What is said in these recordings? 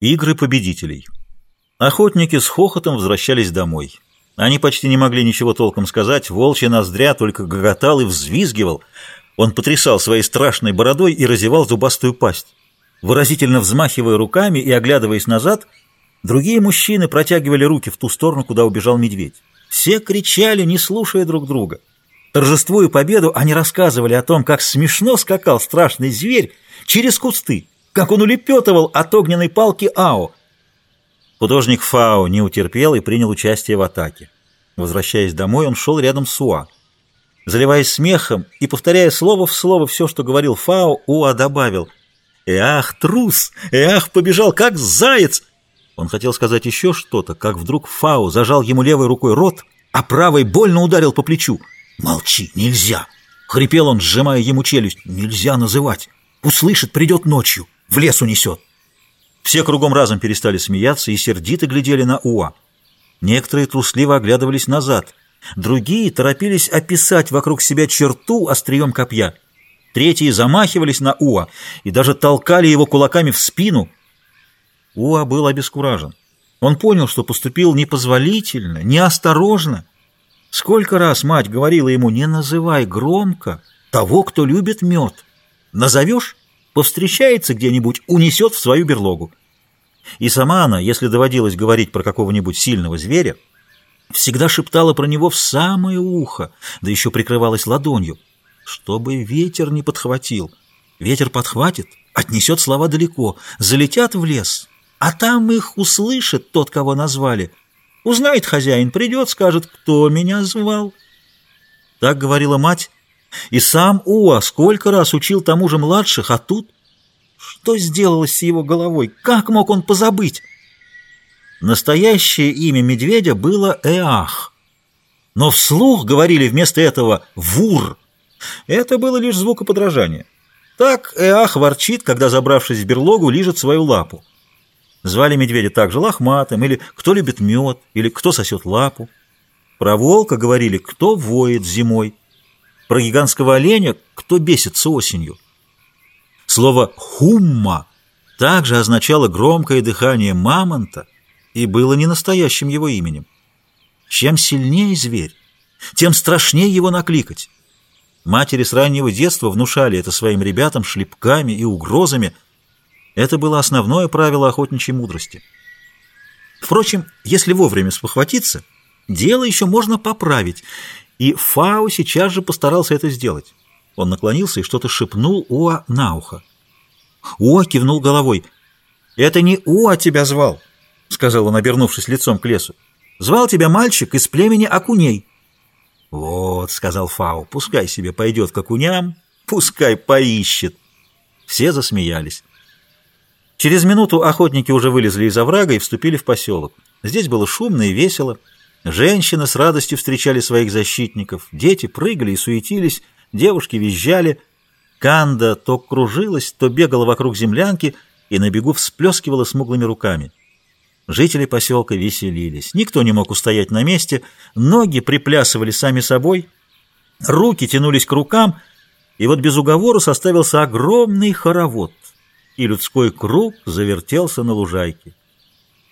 Игры победителей. Охотники с хохотом возвращались домой. Они почти не могли ничего толком сказать, волчья ноздря только гоготал и взвизгивал. Он потрясал своей страшной бородой и разевал зубастую пасть. Выразительно взмахивая руками и оглядываясь назад, другие мужчины протягивали руки в ту сторону, куда убежал медведь. Все кричали, не слушая друг друга. Торжествуя победу, они рассказывали о том, как смешно скакал страшный зверь через кусты, как он улепетывал от огненной палки Ао. Художник Фао не утерпел и принял участие в атаке. Возвращаясь домой, он шел рядом с Уа. Заливаясь смехом и повторяя слово в слово все, что говорил Фао, Уа добавил «Эх, трус! Эх, побежал, как заяц!» Он хотел сказать еще что-то, как вдруг Фао зажал ему левой рукой рот, а правой больно ударил по плечу. «Молчи, нельзя!» — хрипел он, сжимая ему челюсть. «Нельзя называть! Услышит, придет ночью!» В лес унесет. Все кругом разом перестали смеяться и сердито глядели на Уа. Некоторые трусливо оглядывались назад, другие торопились описать вокруг себя черту острием копья. Третьи замахивались на Уа и даже толкали его кулаками в спину. Уа был обескуражен. Он понял, что поступил непозволительно, неосторожно. Сколько раз мать говорила ему, не называй громко того, кто любит мед. Назовешь повстречается где-нибудь, унесет в свою берлогу. И сама она, если доводилось говорить про какого-нибудь сильного зверя, всегда шептала про него в самое ухо, да еще прикрывалась ладонью, чтобы ветер не подхватил. Ветер подхватит, отнесет слова далеко, залетят в лес, а там их услышит тот, кого назвали. Узнает хозяин, придет, скажет, кто меня звал. Так говорила мать, и сам Уа сколько раз учил тому же младших, а тут... Что сделалось с его головой? Как мог он позабыть? Настоящее имя медведя было Эах. Но вслух говорили вместо этого «вур». Это было лишь звукоподражание. Так Эах ворчит, когда, забравшись в берлогу, лижет свою лапу. Звали медведя также лохматым, или кто любит мед, или кто сосет лапу. Про волка говорили, кто воет зимой. Про гигантского оленя кто бесится осенью. Слово «хумма» также означало громкое дыхание мамонта и было не настоящим его именем. Чем сильнее зверь, тем страшнее его накликать. Матери с раннего детства внушали это своим ребятам шлепками и угрозами. Это было основное правило охотничьей мудрости. Впрочем, если вовремя спохватиться, дело еще можно поправить, и Фау сейчас же постарался это сделать. Он наклонился и что-то шепнул Уа на ухо. Уа кивнул головой. «Это не Уа тебя звал», — сказал он, обернувшись лицом к лесу. «Звал тебя мальчик из племени Акуней». «Вот», — сказал Фау, — «пускай себе пойдет к Акуням, пускай поищет». Все засмеялись. Через минуту охотники уже вылезли из оврага и вступили в поселок. Здесь было шумно и весело. Женщины с радостью встречали своих защитников, дети прыгали и суетились, девушки визжали. Канда то кружилась, то бегала вокруг землянки и на бегу всплескивала смуглыми руками. Жители поселка веселились. Никто не мог устоять на месте, ноги приплясывали сами собой, руки тянулись к рукам, и вот без уговора составился огромный хоровод, и людской круг завертелся на лужайке.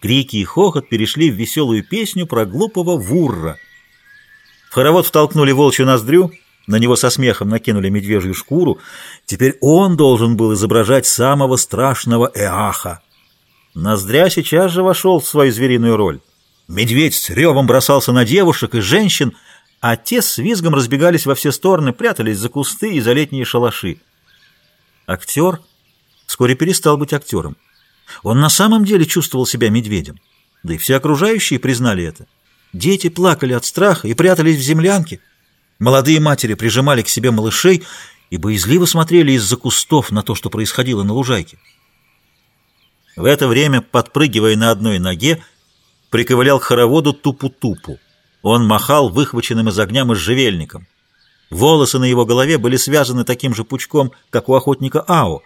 Крики и хохот перешли в веселую песню про глупого вурра. В хоровод втолкнули волчью ноздрю, на него со смехом накинули медвежью шкуру. Теперь он должен был изображать самого страшного Эаха. Ноздря сейчас же вошел в свою звериную роль. Медведь с ревом бросался на девушек и женщин, а те с визгом разбегались во все стороны, прятались за кусты и за летние шалаши. Актер вскоре перестал быть актером. Он на самом деле чувствовал себя медведем. Да и все окружающие признали это. Дети плакали от страха и прятались в землянке. Молодые матери прижимали к себе малышей и боязливо смотрели из-за кустов на то, что происходило на лужайке. В это время, подпрыгивая на одной ноге, приковылял к хороводу тупу-тупу. Он махал выхваченным из огня можжевельником. Волосы на его голове были связаны таким же пучком, как у охотника Ао —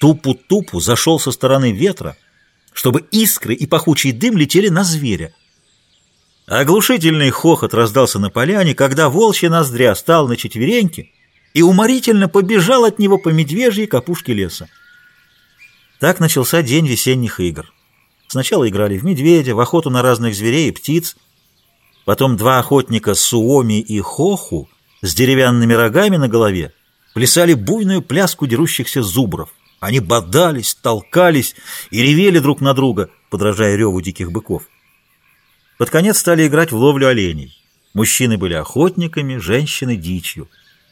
Тупу-тупу зашел со стороны ветра, чтобы искры и пахучий дым летели на зверя. Оглушительный хохот раздался на поляне, когда волчья ноздря стал на четвереньки и уморительно побежал от него по медвежьей капушке леса. Так начался день весенних игр. Сначала играли в медведя, в охоту на разных зверей и птиц. Потом два охотника Суоми и Хоху с деревянными рогами на голове плясали буйную пляску дерущихся зубров. Они бодались, толкались и ревели друг на друга, подражая реву диких быков. Под конец стали играть в ловлю оленей. Мужчины были охотниками, женщины — дичью.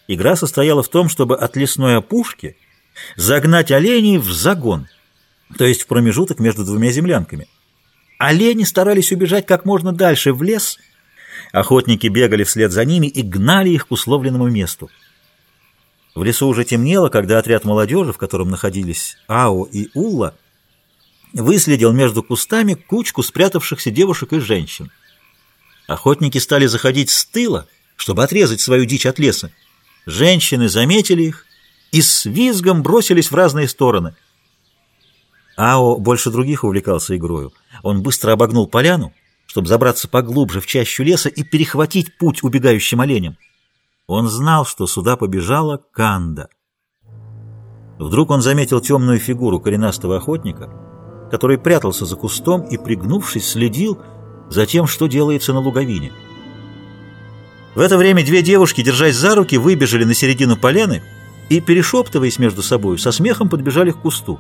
Игра состояла в том, чтобы от лесной опушки загнать оленей в загон, то есть в промежуток между двумя землянками. Олени старались убежать как можно дальше в лес, охотники бегали вслед за ними и гнали их к условленному месту. В лесу уже темнело, когда отряд молодежи, в котором находились Ао и Улла, выследил между кустами кучку спрятавшихся девушек и женщин. Охотники стали заходить с тыла, чтобы отрезать свою дичь от леса. Женщины заметили их и с визгом бросились в разные стороны. Ао больше других увлекался игрою. Он быстро обогнул поляну, чтобы забраться поглубже в чащу леса и перехватить путь убегающим оленям. Он знал, что сюда побежала Канда. Вдруг он заметил темную фигуру коренастого охотника, который прятался за кустом и, пригнувшись, следил за тем, что делается на луговине. В это время две девушки, держась за руки, выбежали на середину поляны и, перешептываясь между собой, со смехом подбежали к кусту.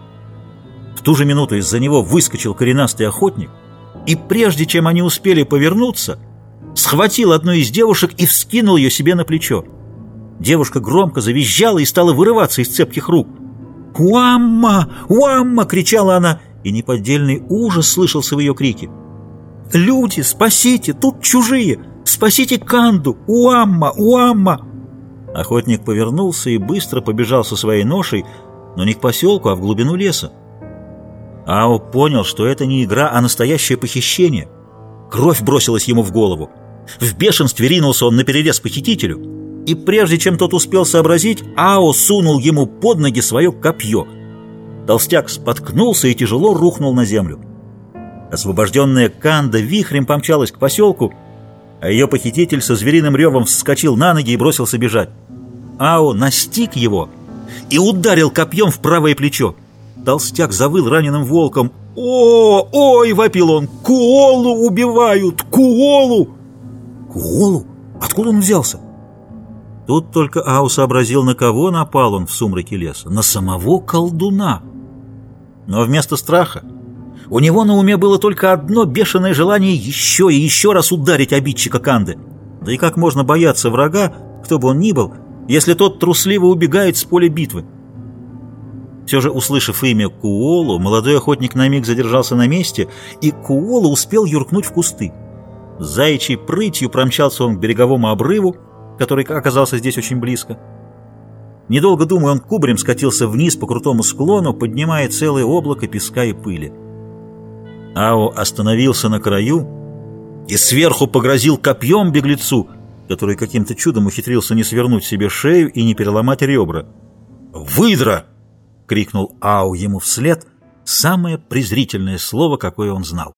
В ту же минуту из-за него выскочил коренастый охотник, и прежде чем они успели повернуться, схватил одну из девушек и вскинул ее себе на плечо. Девушка громко завизжала и стала вырываться из цепких рук. «Уамма! Уамма!» — кричала она, и неподдельный ужас слышался в ее крике. «Люди, спасите! Тут чужие! Спасите Канду! Уамма! Уамма!» Охотник повернулся и быстро побежал со своей ношей, но не к поселку, а в глубину леса. Ао понял, что это не игра, а настоящее похищение. Кровь бросилась ему в голову. В бешенстве ринулся он на перерез похитителю, и прежде чем тот успел сообразить, Ао сунул ему под ноги свое копье. Толстяк споткнулся и тяжело рухнул на землю. Освобожденная Канда вихрем помчалась к поселку, а ее похититель со звериным ревом вскочил на ноги и бросился бежать. Ао настиг его и ударил копьем в правое плечо. Толстяк завыл раненым волком. «О, ой!» — вопил он. «Куолу убивают! Куолу!» «Куолу? Откуда он взялся?» Тут только Ау сообразил, на кого напал он в сумраке леса. На самого колдуна. Но вместо страха у него на уме было только одно бешеное желание еще и еще раз ударить обидчика Канды. Да и как можно бояться врага, кто бы он ни был, если тот трусливо убегает с поля битвы? Все же, услышав имя Куолу, молодой охотник на миг задержался на месте, и Куолу успел юркнуть в кусты. Заячьей прытью промчался он к береговому обрыву, который оказался здесь очень близко. Недолго думая, он кубарем скатился вниз по крутому склону, поднимая целое облако песка и пыли. Ао остановился на краю и сверху погрозил копьем беглецу, который каким-то чудом ухитрился не свернуть себе шею и не переломать ребра. «Выдра!» — крикнул Ау ему вслед, самое презрительное слово, какое он знал.